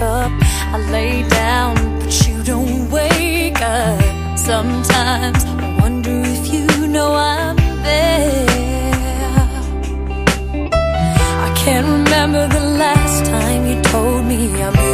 up. I lay down, but you don't wake up. Sometimes I wonder if you know I'm there. I can't remember the last time you told me I'm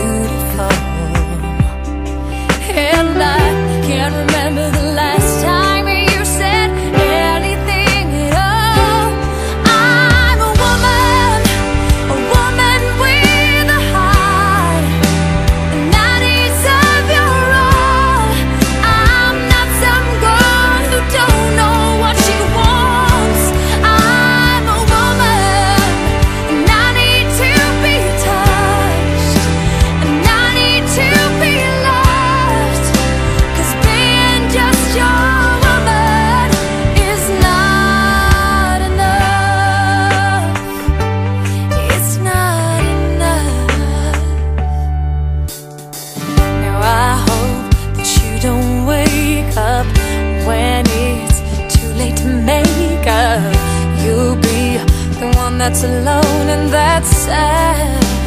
That's alone and that's sad.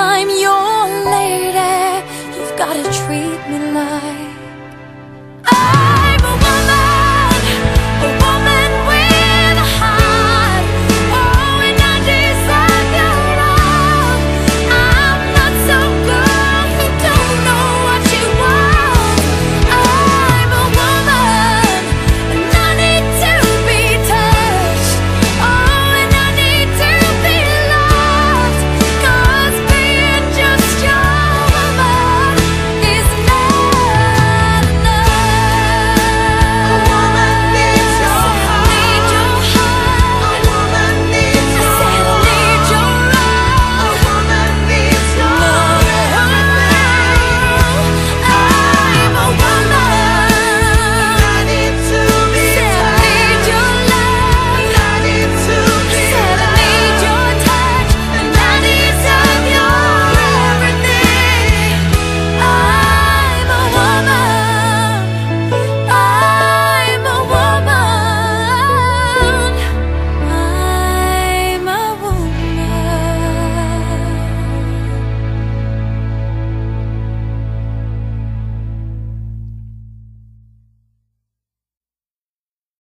I'm yours.